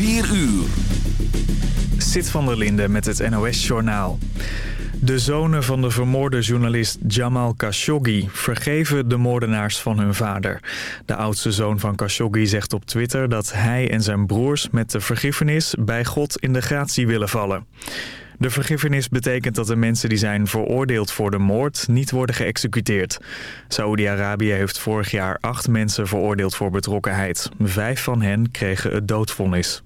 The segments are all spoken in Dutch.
4 uur. Sit van der Linde met het NOS-journaal. De zonen van de vermoorde journalist Jamal Khashoggi vergeven de moordenaars van hun vader. De oudste zoon van Khashoggi zegt op Twitter dat hij en zijn broers met de vergiffenis bij God in de gratie willen vallen. De vergiffenis betekent dat de mensen die zijn veroordeeld voor de moord niet worden geëxecuteerd. Saoedi-Arabië heeft vorig jaar acht mensen veroordeeld voor betrokkenheid. Vijf van hen kregen het doodvonnis.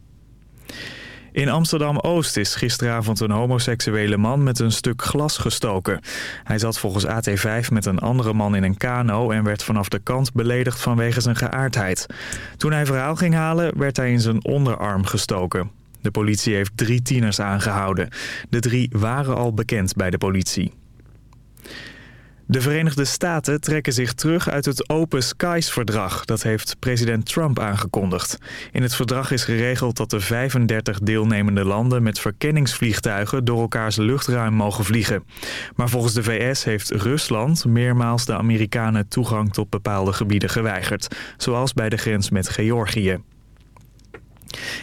In Amsterdam-Oost is gisteravond een homoseksuele man met een stuk glas gestoken. Hij zat volgens AT5 met een andere man in een kano en werd vanaf de kant beledigd vanwege zijn geaardheid. Toen hij verhaal ging halen werd hij in zijn onderarm gestoken. De politie heeft drie tieners aangehouden. De drie waren al bekend bij de politie. De Verenigde Staten trekken zich terug uit het Open Skies-verdrag. Dat heeft president Trump aangekondigd. In het verdrag is geregeld dat de 35 deelnemende landen met verkenningsvliegtuigen door elkaars luchtruim mogen vliegen. Maar volgens de VS heeft Rusland meermaals de Amerikanen toegang tot bepaalde gebieden geweigerd. Zoals bij de grens met Georgië.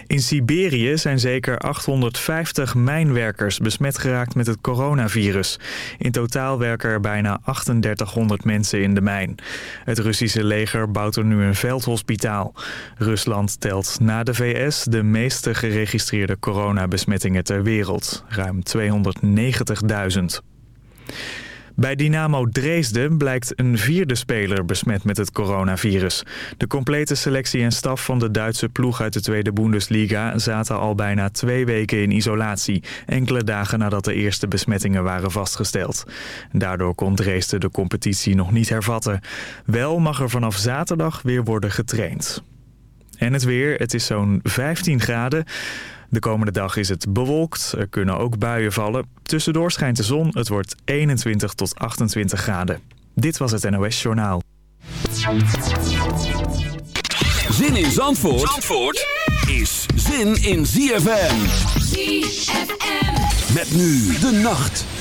In Siberië zijn zeker 850 mijnwerkers besmet geraakt met het coronavirus. In totaal werken er bijna 3800 mensen in de mijn. Het Russische leger bouwt er nu een veldhospitaal. Rusland telt na de VS de meeste geregistreerde coronabesmettingen ter wereld. Ruim 290.000. Bij Dynamo Dresden blijkt een vierde speler besmet met het coronavirus. De complete selectie en staf van de Duitse ploeg uit de Tweede Bundesliga zaten al bijna twee weken in isolatie. Enkele dagen nadat de eerste besmettingen waren vastgesteld. Daardoor kon Dresden de competitie nog niet hervatten. Wel mag er vanaf zaterdag weer worden getraind. En het weer, het is zo'n 15 graden. De komende dag is het bewolkt. Er kunnen ook buien vallen. Tussendoor schijnt de zon. Het wordt 21 tot 28 graden. Dit was het NOS Journaal. Zin in Zandvoort, Zandvoort is zin in ZFM. ZFM. Met nu de nacht.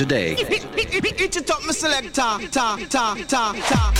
A day. It's a top selector, ta ta ta ta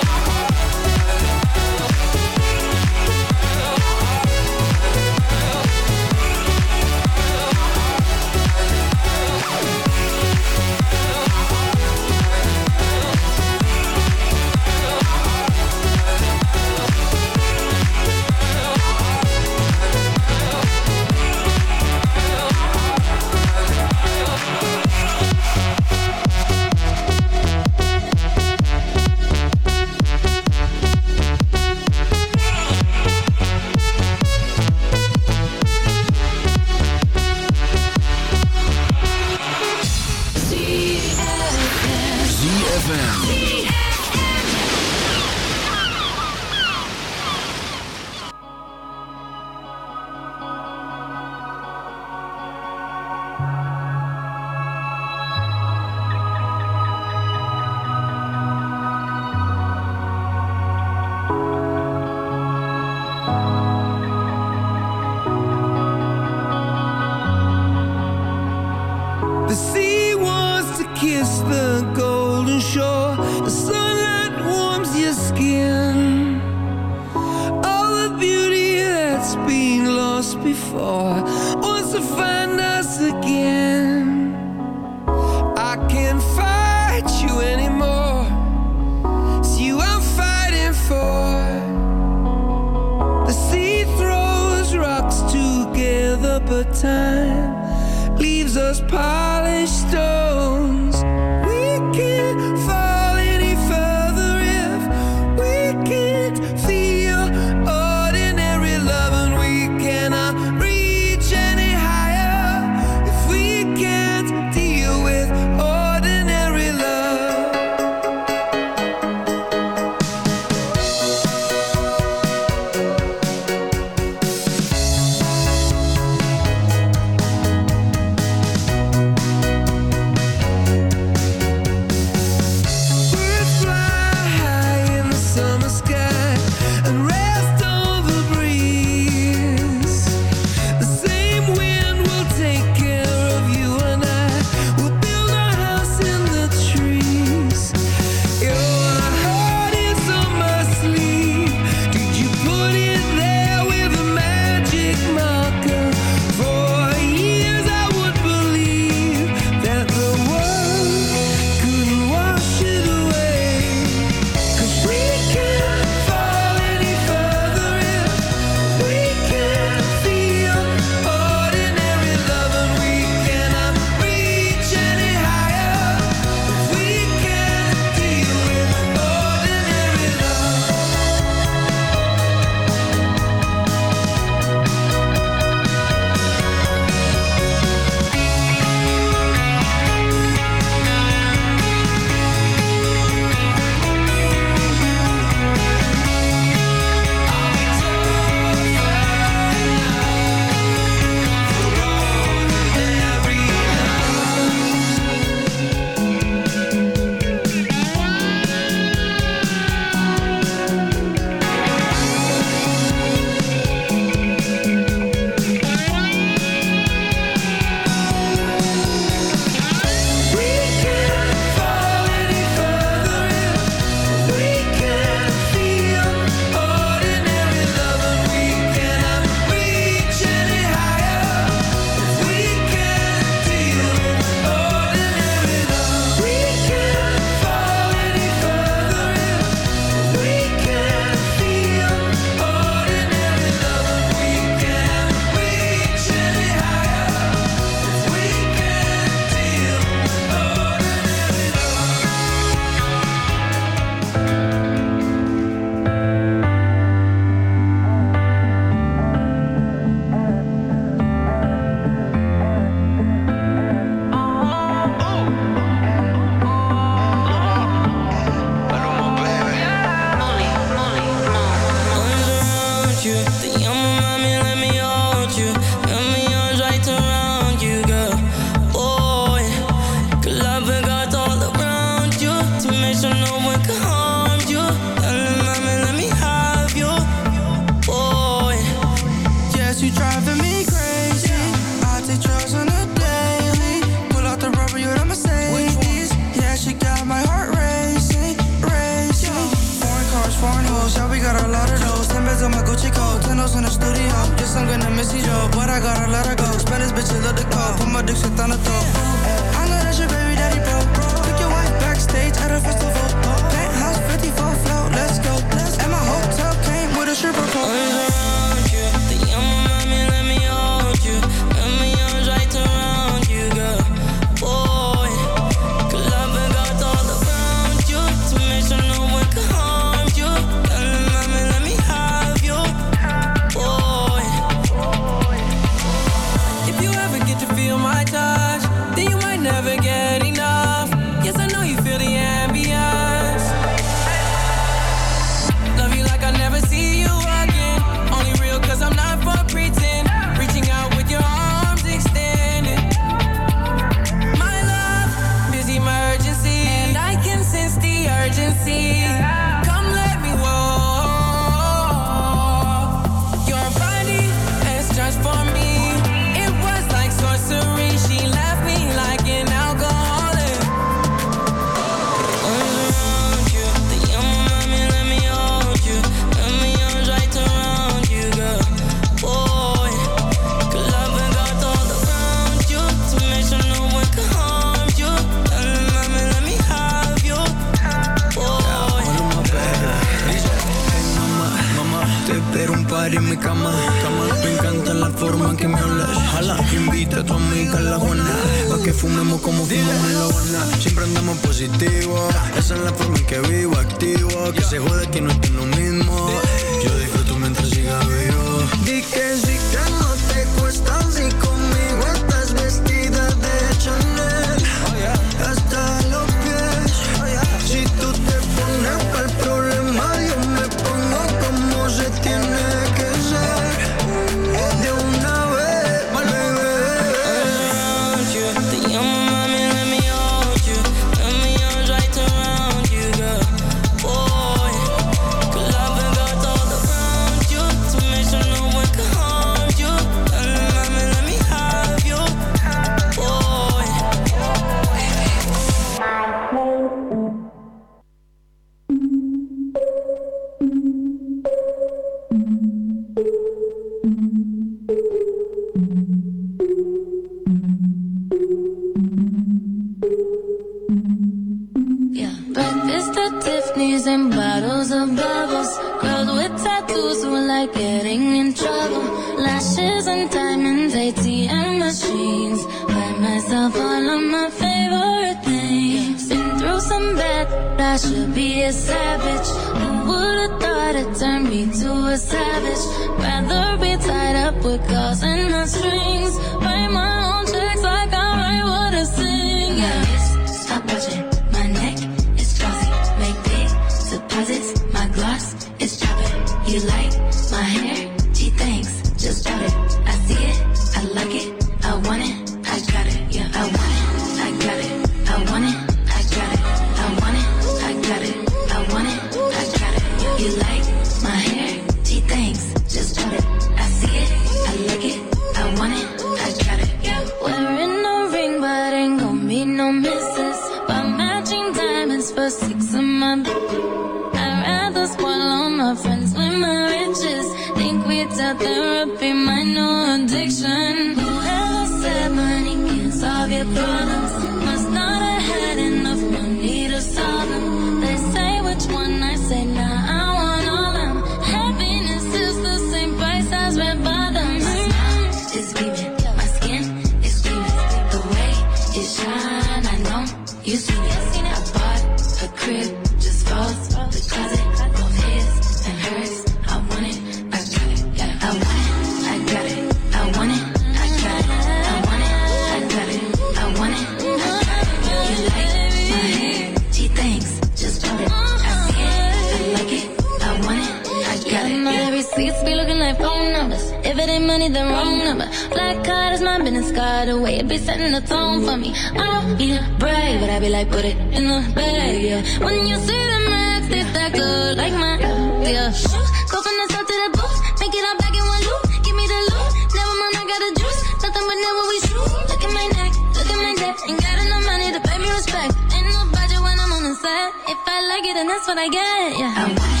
yeah.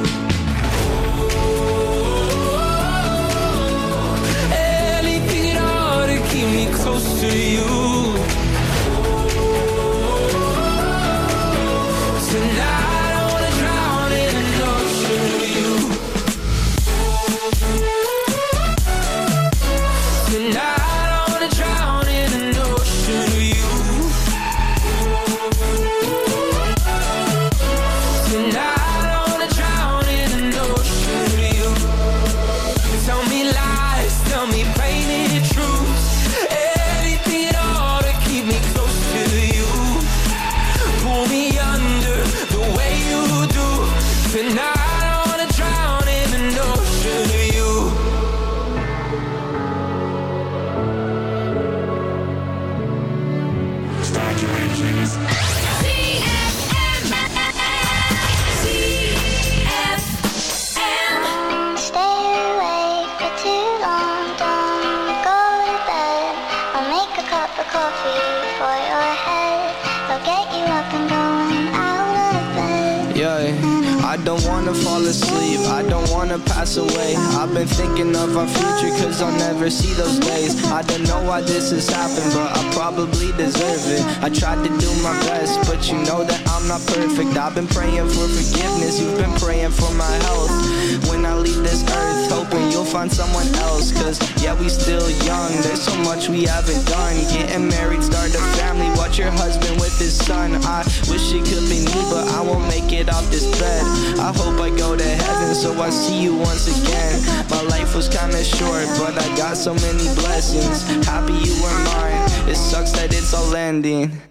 so many blessings. Happy you were mine, it sucks that it's all ending.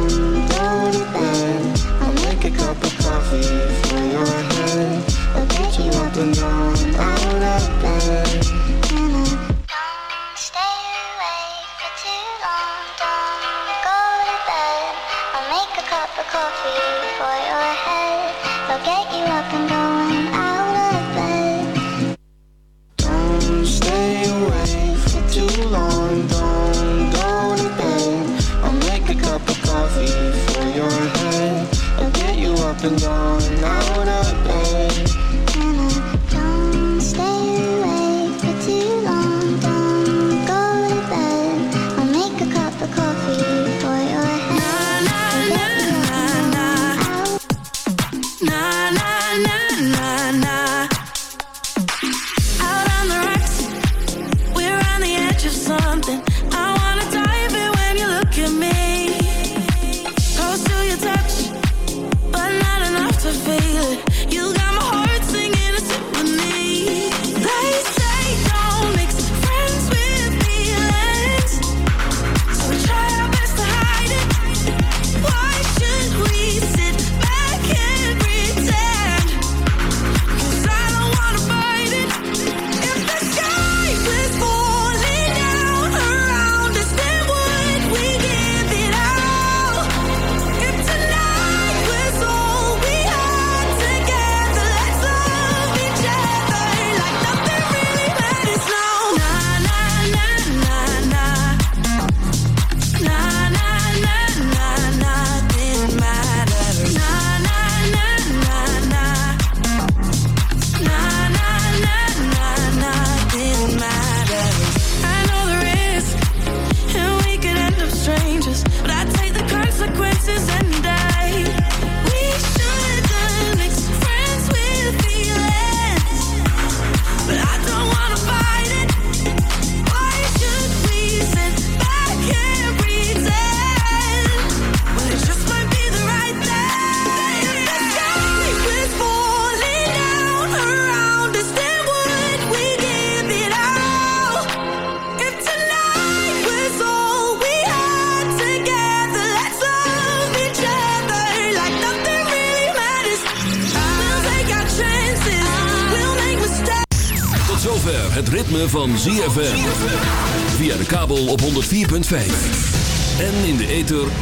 for your head. I'll get you up and down